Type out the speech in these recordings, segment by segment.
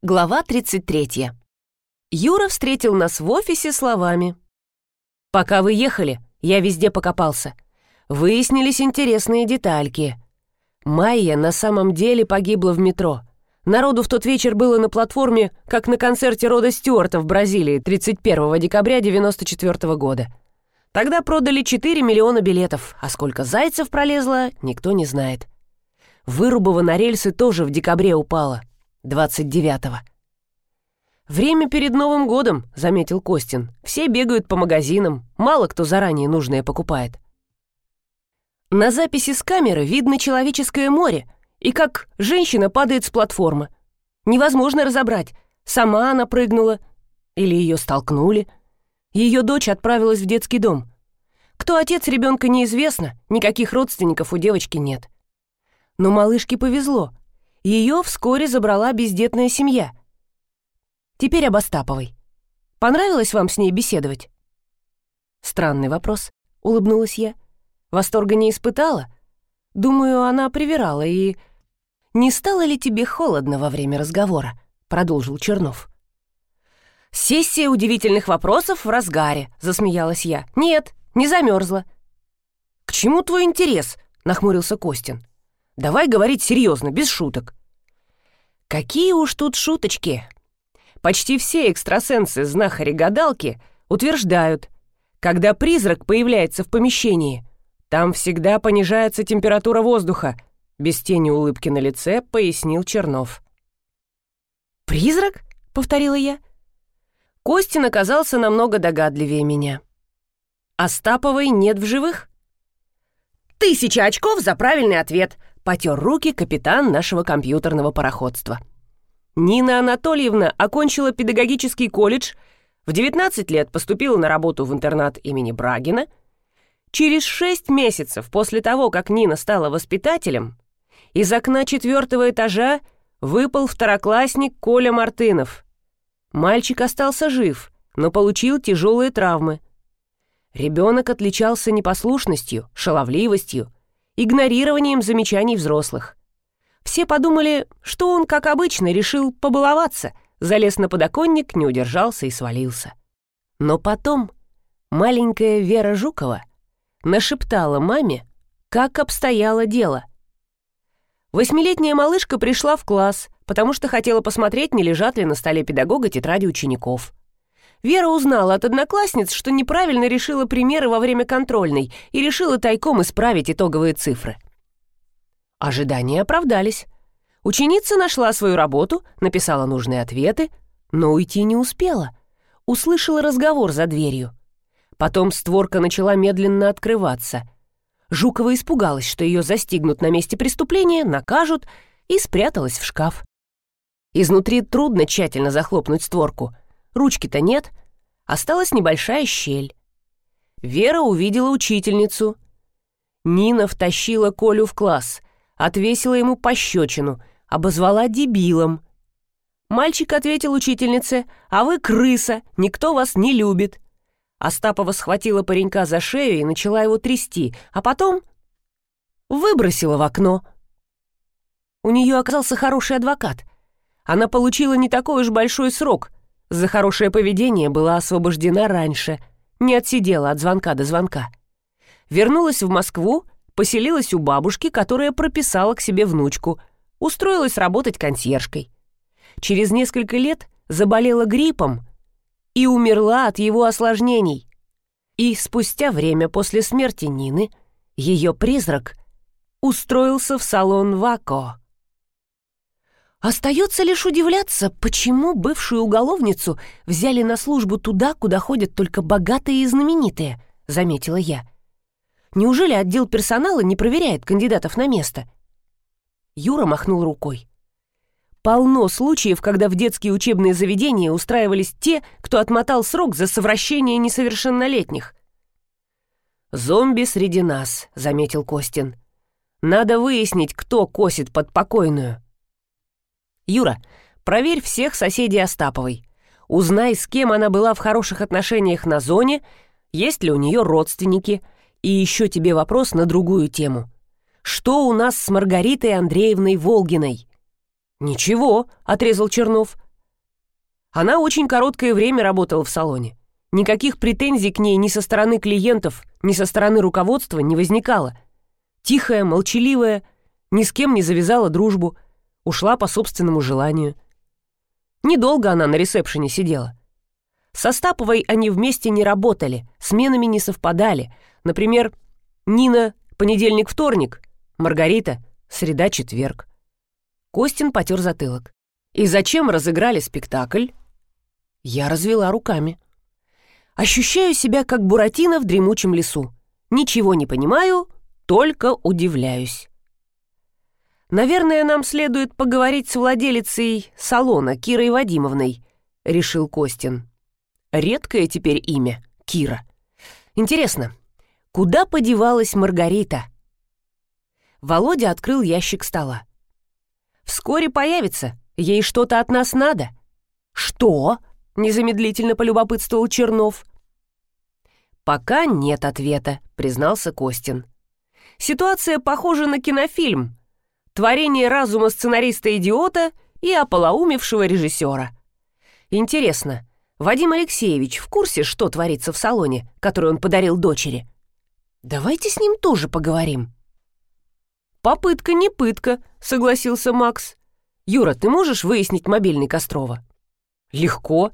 Глава 33. Юра встретил нас в офисе словами. «Пока вы ехали, я везде покопался. Выяснились интересные детальки. Майя на самом деле погибла в метро. Народу в тот вечер было на платформе, как на концерте Рода Стюарта в Бразилии 31 декабря 94 года. Тогда продали 4 миллиона билетов, а сколько зайцев пролезло, никто не знает. Вырубова на рельсы тоже в декабре упала. 29-го. «Время перед Новым годом», — заметил Костин. «Все бегают по магазинам, мало кто заранее нужное покупает». На записи с камеры видно человеческое море и как женщина падает с платформы. Невозможно разобрать, сама она прыгнула или ее столкнули. Ее дочь отправилась в детский дом. Кто отец ребенка неизвестно, никаких родственников у девочки нет. Но малышке повезло. Ее вскоре забрала бездетная семья. Теперь об Остаповой. Понравилось вам с ней беседовать? Странный вопрос, улыбнулась я. Восторга не испытала? Думаю, она привирала и... «Не стало ли тебе холодно во время разговора?» — продолжил Чернов. «Сессия удивительных вопросов в разгаре», — засмеялась я. «Нет, не замерзла». «К чему твой интерес?» — нахмурился Костин. Давай говорить серьезно, без шуток. Какие уж тут шуточки. Почти все экстрасенсы, знахари-гадалки утверждают, когда призрак появляется в помещении, там всегда понижается температура воздуха, без тени улыбки на лице пояснил Чернов. «Призрак?» — повторила я. Костин оказался намного догадливее меня. «Остаповой нет в живых?» «Тысяча очков за правильный ответ!» Потер руки капитан нашего компьютерного пароходства. Нина Анатольевна окончила педагогический колледж, в 19 лет поступила на работу в интернат имени Брагина. Через 6 месяцев после того, как Нина стала воспитателем, из окна четвертого этажа выпал второклассник Коля Мартынов. Мальчик остался жив, но получил тяжелые травмы. Ребенок отличался непослушностью, шаловливостью, игнорированием замечаний взрослых. Все подумали, что он, как обычно, решил побаловаться, залез на подоконник, не удержался и свалился. Но потом маленькая Вера Жукова нашептала маме, как обстояло дело. Восьмилетняя малышка пришла в класс, потому что хотела посмотреть, не лежат ли на столе педагога тетради учеников. Вера узнала от одноклассниц, что неправильно решила примеры во время контрольной и решила тайком исправить итоговые цифры. Ожидания оправдались. Ученица нашла свою работу, написала нужные ответы, но уйти не успела. Услышала разговор за дверью. Потом створка начала медленно открываться. Жукова испугалась, что ее застигнут на месте преступления, накажут, и спряталась в шкаф. Изнутри трудно тщательно захлопнуть створку — Ручки-то нет. Осталась небольшая щель. Вера увидела учительницу. Нина втащила Колю в класс, отвесила ему пощечину, обозвала дебилом. Мальчик ответил учительнице, «А вы крыса, никто вас не любит». Остапова схватила паренька за шею и начала его трясти, а потом выбросила в окно. У нее оказался хороший адвокат. Она получила не такой уж большой срок, за хорошее поведение была освобождена раньше, не отсидела от звонка до звонка. Вернулась в Москву, поселилась у бабушки, которая прописала к себе внучку, устроилась работать консьержкой. Через несколько лет заболела гриппом и умерла от его осложнений. И спустя время после смерти Нины ее призрак устроился в салон Вако. Остается лишь удивляться, почему бывшую уголовницу взяли на службу туда, куда ходят только богатые и знаменитые, заметила я. Неужели отдел персонала не проверяет кандидатов на место? Юра махнул рукой. Полно случаев, когда в детские учебные заведения устраивались те, кто отмотал срок за совращение несовершеннолетних. «Зомби среди нас», — заметил Костин. «Надо выяснить, кто косит под покойную». «Юра, проверь всех соседей Остаповой. Узнай, с кем она была в хороших отношениях на зоне, есть ли у нее родственники. И еще тебе вопрос на другую тему. Что у нас с Маргаритой Андреевной Волгиной?» «Ничего», — отрезал Чернов. Она очень короткое время работала в салоне. Никаких претензий к ней ни со стороны клиентов, ни со стороны руководства не возникало. Тихая, молчаливая, ни с кем не завязала дружбу, ушла по собственному желанию. Недолго она на ресепшене сидела. Со Стаповой они вместе не работали, сменами не совпадали. Например, Нина — понедельник-вторник, Маргарита — среда-четверг. Костин потер затылок. «И зачем разыграли спектакль?» Я развела руками. Ощущаю себя как Буратино в дремучем лесу. Ничего не понимаю, только удивляюсь. «Наверное, нам следует поговорить с владелицей салона Кирой Вадимовной», — решил Костин. «Редкое теперь имя — Кира. Интересно, куда подевалась Маргарита?» Володя открыл ящик стола. «Вскоре появится. Ей что-то от нас надо». «Что?» — незамедлительно полюбопытствовал Чернов. «Пока нет ответа», — признался Костин. «Ситуация похожа на кинофильм. Творение разума сценариста-идиота и ополоумевшего режиссера. Интересно, Вадим Алексеевич в курсе, что творится в салоне, который он подарил дочери? Давайте с ним тоже поговорим». «Попытка не пытка», — согласился Макс. «Юра, ты можешь выяснить мобильный Кострова?» «Легко,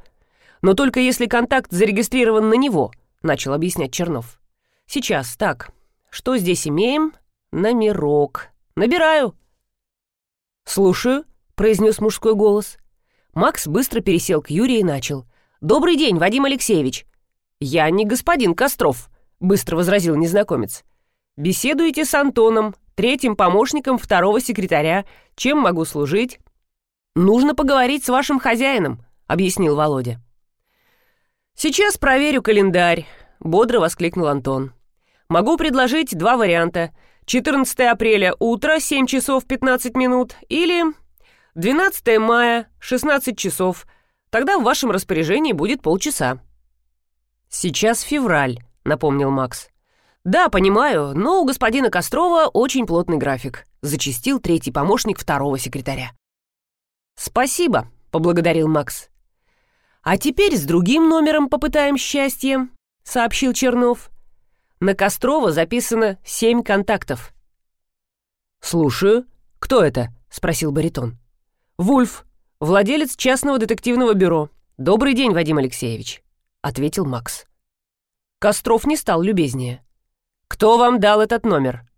но только если контакт зарегистрирован на него», — начал объяснять Чернов. «Сейчас, так, что здесь имеем? Номерок. Набираю». «Слушаю», — произнес мужской голос. Макс быстро пересел к Юрию и начал. «Добрый день, Вадим Алексеевич». «Я не господин Костров», — быстро возразил незнакомец. «Беседуете с Антоном, третьим помощником второго секретаря. Чем могу служить?» «Нужно поговорить с вашим хозяином», — объяснил Володя. «Сейчас проверю календарь», — бодро воскликнул Антон. «Могу предложить два варианта. 14 апреля утро, 7 часов 15 минут, или 12 мая, 16 часов. Тогда в вашем распоряжении будет полчаса». «Сейчас февраль», — напомнил Макс. «Да, понимаю, но у господина Кострова очень плотный график», — зачистил третий помощник второго секретаря. «Спасибо», — поблагодарил Макс. «А теперь с другим номером попытаем счастье», — сообщил Чернов. «На Кострова записано семь контактов». «Слушаю. Кто это?» — спросил баритон. «Вульф, владелец частного детективного бюро. Добрый день, Вадим Алексеевич», — ответил Макс. Костров не стал любезнее. «Кто вам дал этот номер?»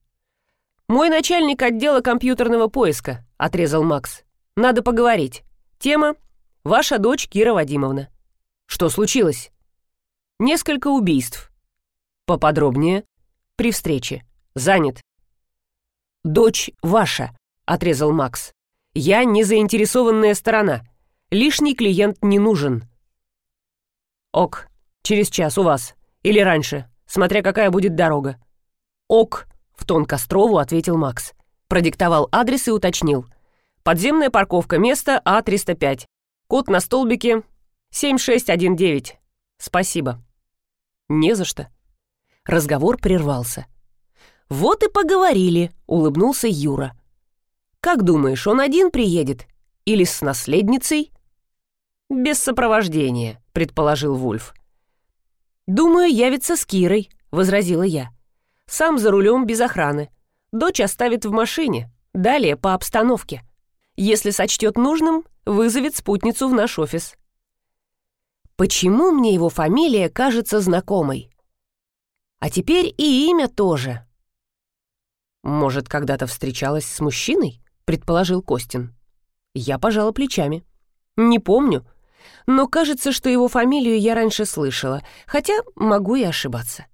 «Мой начальник отдела компьютерного поиска», — отрезал Макс. «Надо поговорить. Тема Ваша дочь Кира Вадимовна. Что случилось? Несколько убийств. Поподробнее. При встрече. Занят. Дочь ваша, отрезал Макс. Я не заинтересованная сторона. Лишний клиент не нужен. Ок. Через час у вас. Или раньше, смотря какая будет дорога. Ок. В тон Кострову ответил Макс. Продиктовал адрес и уточнил. Подземная парковка, место А305. Код на столбике 7619. Спасибо. Не за что. Разговор прервался. Вот и поговорили, улыбнулся Юра. Как думаешь, он один приедет или с наследницей? Без сопровождения, предположил Вульф. Думаю, явится с Кирой, возразила я. Сам за рулем без охраны. Дочь оставит в машине. Далее по обстановке. Если сочтет нужным, вызовет спутницу в наш офис. Почему мне его фамилия кажется знакомой? А теперь и имя тоже. Может, когда-то встречалась с мужчиной? Предположил Костин. Я пожала плечами. Не помню, но кажется, что его фамилию я раньше слышала, хотя могу и ошибаться.